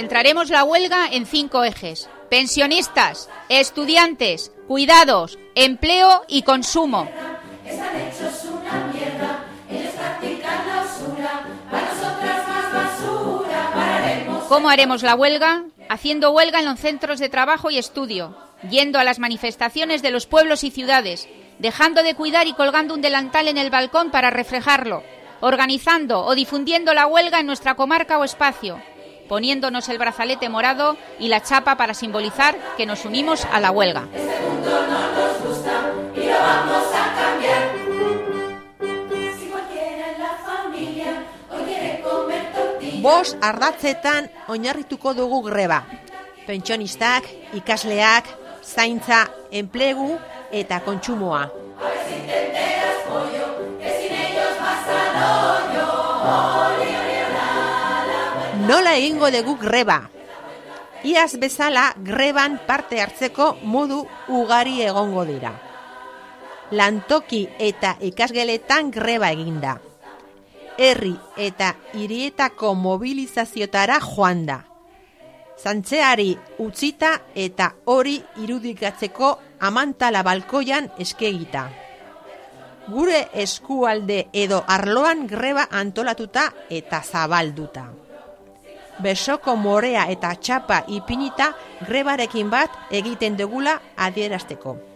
Centraremos la huelga en cinco ejes. Pensionistas, estudiantes, cuidados, empleo y consumo. ¿Cómo haremos la huelga? Haciendo huelga en los centros de trabajo y estudio, yendo a las manifestaciones de los pueblos y ciudades, dejando de cuidar y colgando un delantal en el balcón para reflejarlo, organizando o difundiendo la huelga en nuestra comarca o espacio, poniéndonos el brazalete morado y la chapa para simbolizar que nos unimos a la huelga. Bos ardatzetan oinarrituko dugu greba. Pentsionistak, ikasleak, zaintza, enplegu eta kontsumoa. Nola egingo dugu greba? Iaz bezala greban parte hartzeko modu ugari egongo dira. Lantoki eta ikasgeletan greba eginda herri eta hirietako mobilizazioetara joan da. Zantzeari utzita eta hori irudikatzeko amantala balkoian eskegita. Gure eskualde edo arloan greba antolatuta eta zabalduta. Besoko morea eta txapa ipinita grebarekin bat egiten dugula adierazteko.